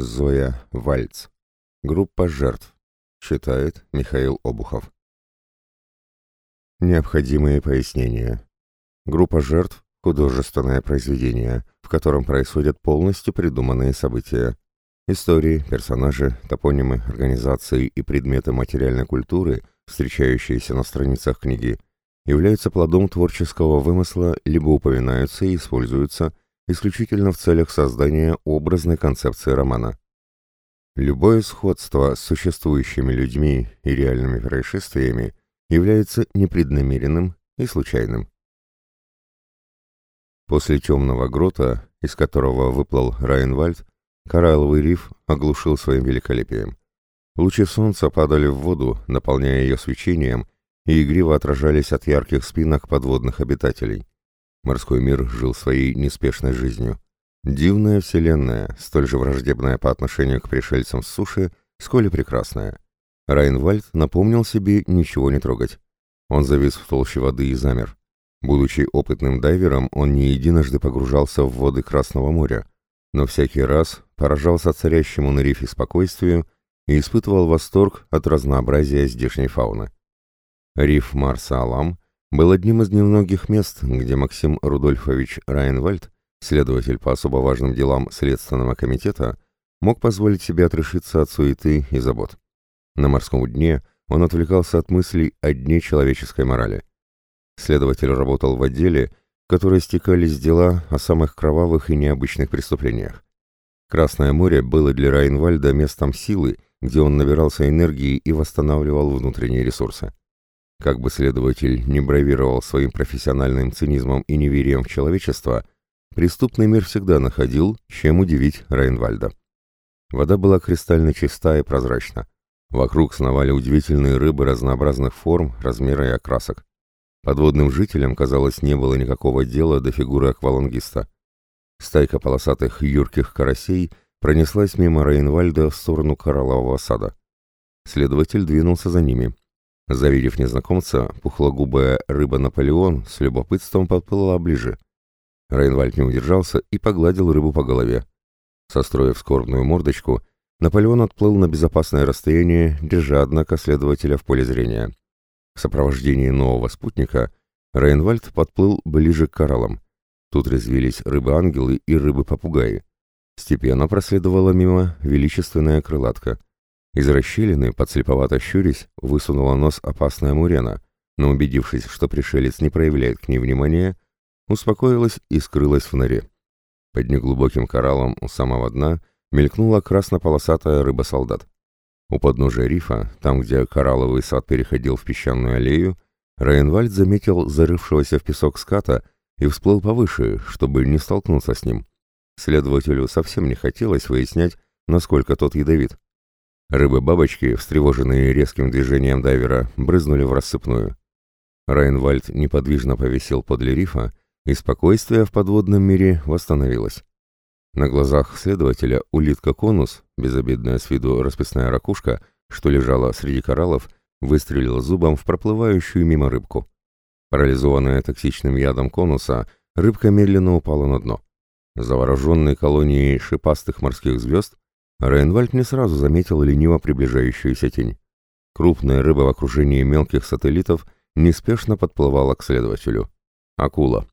Зоя Вальц. Группа жертв. Читает Михаил Обухов. Необходимые пояснения. Группа жертв – художественное произведение, в котором происходят полностью придуманные события. Истории, персонажи, топонимы, организации и предметы материальной культуры, встречающиеся на страницах книги, являются плодом творческого вымысла либо упоминаются и используются исключительно в целях создания образной концепции романа. Любое сходство с существующими людьми и реальными происшествиями является непреднамеренным и случайным. После темного грота, из которого выплыл Райнвальд, коралловый риф оглушил своим великолепием. Лучи солнца падали в воду, наполняя ее свечением, и игриво отражались от ярких спинок подводных обитателей. Морской мир жил своей неспешной жизнью. Дивная вселенная, столь же враждебная по отношению к пришельцам с суши, сколь и прекрасная. Райнвальд напомнил себе ничего не трогать. Он завис в толще воды и замер. Будучи опытным дайвером, он не единожды погружался в воды Красного моря, но всякий раз поражался царящему на рифе спокойствию и испытывал восторг от разнообразия здешней фауны. Риф Марса Алам был одним из немногих мест, где Максим Рудольфович Райнвальд, следователь по особо важным делам Следственного комитета, мог позволить себе отрешиться от суеты и забот. На морском дне он отвлекался от мыслей о дне человеческой морали. Следователь работал в отделе, в который стекались дела о самых кровавых и необычных преступлениях. Красное море было для Райнвальда местом силы, где он набирался энергии и восстанавливал внутренние ресурсы. Как бы следователь не бравировал своим профессиональным цинизмом и неверием в человечество, преступный мир всегда находил, чем удивить Райнвальда. Вода была кристально чиста и прозрачна. Вокруг сновали удивительные рыбы разнообразных форм, размера и окрасок. Подводным жителям, казалось, не было никакого дела до фигуры аквалангиста. Стайка полосатых юрких карасей пронеслась мимо Рейнвальда в сторону кораллового сада. Следователь двинулся за ними, Завидев незнакомца, пухлогубая рыба Наполеон с любопытством подплыла ближе. Рейнвальд не удержался и погладил рыбу по голове. Состроив скорбную мордочку, Наполеон отплыл на безопасное расстояние, держа, однако, следователя в поле зрения. В сопровождении нового спутника Рейнвальд подплыл ближе к кораллам. Тут резвились рыбы-ангелы и рыбы-попугаи. Степенно проследовала мимо величественная крылатка — из расщелины, подслеповато щурясь, высунула нос опасная мурена, но убедившись, что пришелец не проявляет к ней внимания, успокоилась и скрылась в норе. Под неглубоким кораллом у самого дна мелькнула красно-полосатая рыба-солдат. У подножия рифа, там, где коралловый сад переходил в песчаную аллею, Райенвальд заметил зарывшегося в песок ската и всплыл повыше, чтобы не столкнуться с ним. Следователю совсем не хотелось выяснять, насколько тот ядовит. Рыбы-бабочки, встревоженные резким движением дайвера, брызнули в рассыпную. Райнвальд неподвижно повисел подле рифа, и спокойствие в подводном мире восстановилось. На глазах следователя улитка-конус, безобидная с виду расписная ракушка, что лежала среди кораллов, выстрелила зубом в проплывающую мимо рыбку. Парализованная токсичным ядом конуса, рыбка медленно упала на дно. Завороженный колонией шипастых морских звезд, Рейнвальд не сразу заметил лениво приближающуюся тень. Крупная рыба в окружении мелких сателлитов неспешно подплывала к следователю. Акула.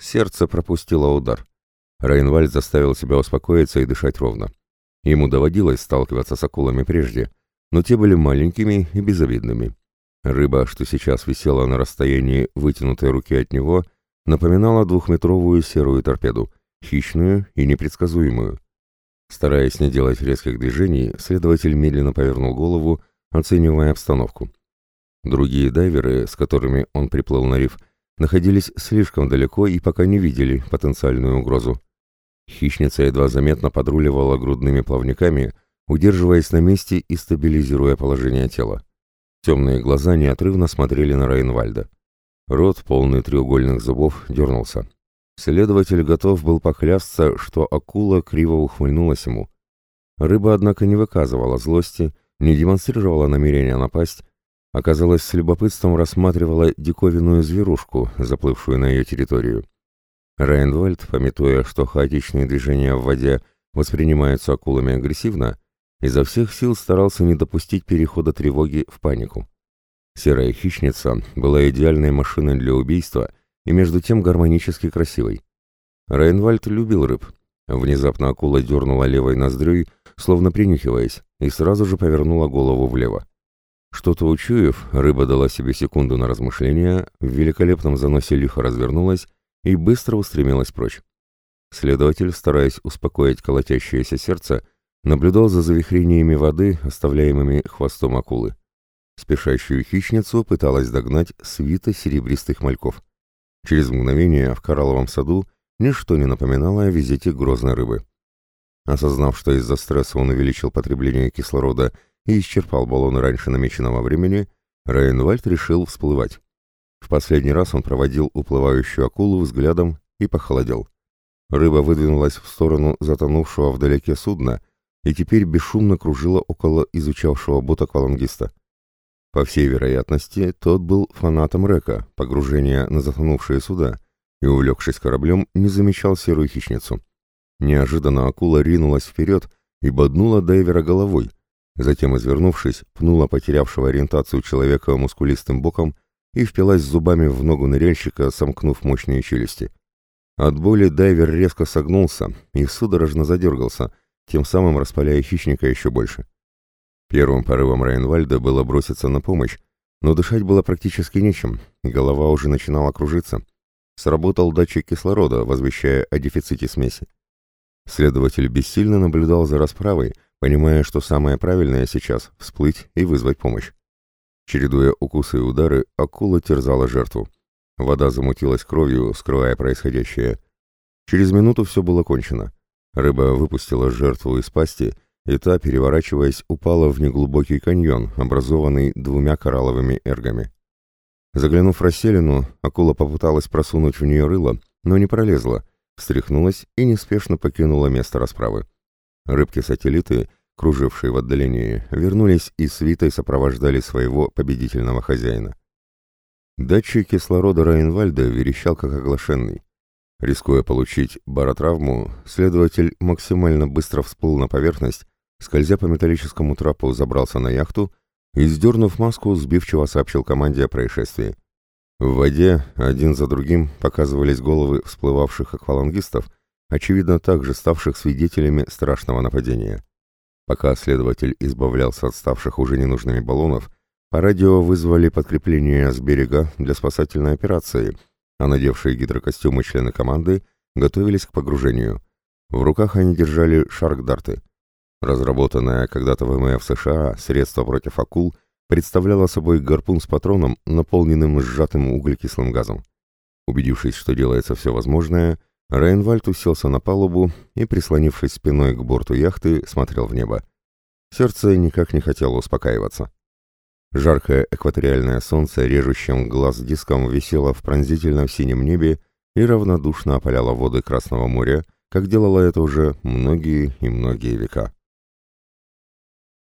Сердце пропустило удар. Рейнвальд заставил себя успокоиться и дышать ровно. Ему доводилось сталкиваться с акулами прежде, но те были маленькими и безобидными. Рыба, что сейчас висела на расстоянии вытянутой руки от него, напоминала двухметровую серую торпеду, хищную и непредсказуемую. Стараясь не делать резких движений, следователь медленно повернул голову, оценивая обстановку. Другие дайверы, с которыми он приплыл на риф, находились слишком далеко и пока не видели потенциальную угрозу. Хищница едва заметно подруливала грудными плавниками, удерживаясь на месте и стабилизируя положение тела. Темные глаза неотрывно смотрели на Рейнвальда. Рот, полный треугольных зубов, дернулся. Следователь готов был поклясться, что акула криво ухмыльнулась ему. Рыба, однако, не выказывала злости, не демонстрировала намерения напасть, оказалось, с любопытством рассматривала диковинную зверушку, заплывшую на ее территорию. Райнвальд, пометуя, что хаотичные движения в воде воспринимаются акулами агрессивно, изо всех сил старался не допустить перехода тревоги в панику. Серая хищница была идеальной машиной для убийства и между тем гармонически красивой. Рейнвальд любил рыб. Внезапно акула дернула левой ноздрёй, словно принюхиваясь, и сразу же повернула голову влево. Что-то учуяв, рыба дала себе секунду на размышления, в великолепном заносе лихо развернулась и быстро устремилась прочь. Следователь, стараясь успокоить колотящееся сердце, наблюдал за завихрениями воды, оставляемыми хвостом акулы. Спешащую хищницу пыталась догнать свита серебристых мальков. Через мгновение в коралловом саду ничто не напоминало о визите грозной рыбы. Осознав, что из-за стресса он увеличил потребление кислорода и исчерпал баллоны раньше намеченного времени, Рейнвальд решил всплывать. В последний раз он проводил уплывающую акулу взглядом и похолодел. Рыба выдвинулась в сторону затонувшего вдалеке судна и теперь бесшумно кружила около изучавшего бот аквалангиста. По всей вероятности, тот был фанатом Река, погружения на затонувшие суда, и, увлекшись кораблем, не замечал серую хищницу. Неожиданно акула ринулась вперед и боднула дайвера головой, Затем, извернувшись, пнула потерявшего ориентацию человека мускулистым боком и впилась зубами в ногу ныряльщика, сомкнув мощные челюсти. От боли дайвер резко согнулся и судорожно задергался, тем самым распаляя хищника еще больше. Первым порывом Райнвальда было броситься на помощь, но дышать было практически нечем, голова уже начинала кружиться. Сработал датчик кислорода, возвещая о дефиците смеси. Следователь бессильно наблюдал за расправой, понимая, что самое правильное сейчас — всплыть и вызвать помощь. Чередуя укусы и удары, акула терзала жертву. Вода замутилась кровью, скрывая происходящее. Через минуту все было кончено. Рыба выпустила жертву из пасти, и та, переворачиваясь, упала в неглубокий каньон, образованный двумя коралловыми эргами. Заглянув в расселину, акула попыталась просунуть в нее рыло, но не пролезла, встряхнулась и неспешно покинула место расправы. Рыбки-сателлиты, кружившие в отдалении, вернулись и свитой сопровождали своего победительного хозяина. Датчик кислорода Райнвальда верещал как оглашенный. Рискуя получить баротравму, следователь максимально быстро всплыл на поверхность, скользя по металлическому трапу, забрался на яхту и, сдернув маску, сбивчиво сообщил команде о происшествии. В воде один за другим показывались головы всплывавших аквалангистов, очевидно также ставших свидетелями страшного нападения. Пока следователь избавлялся от ставших уже ненужными баллонов, по радио вызвали подкрепление с берега для спасательной операции, а надевшие гидрокостюмы члены команды готовились к погружению. В руках они держали шарк-дарты. Разработанное когда-то ВМФ США средство против акул представляло собой гарпун с патроном, наполненным сжатым углекислым газом. Убедившись, что делается все возможное, Рейнвальд уселся на палубу и, прислонившись спиной к борту яхты, смотрел в небо. Сердце никак не хотело успокаиваться. Жаркое экваториальное солнце режущим глаз диском висело в пронзительном синем небе и равнодушно опаляло воды Красного моря, как делало это уже многие и многие века.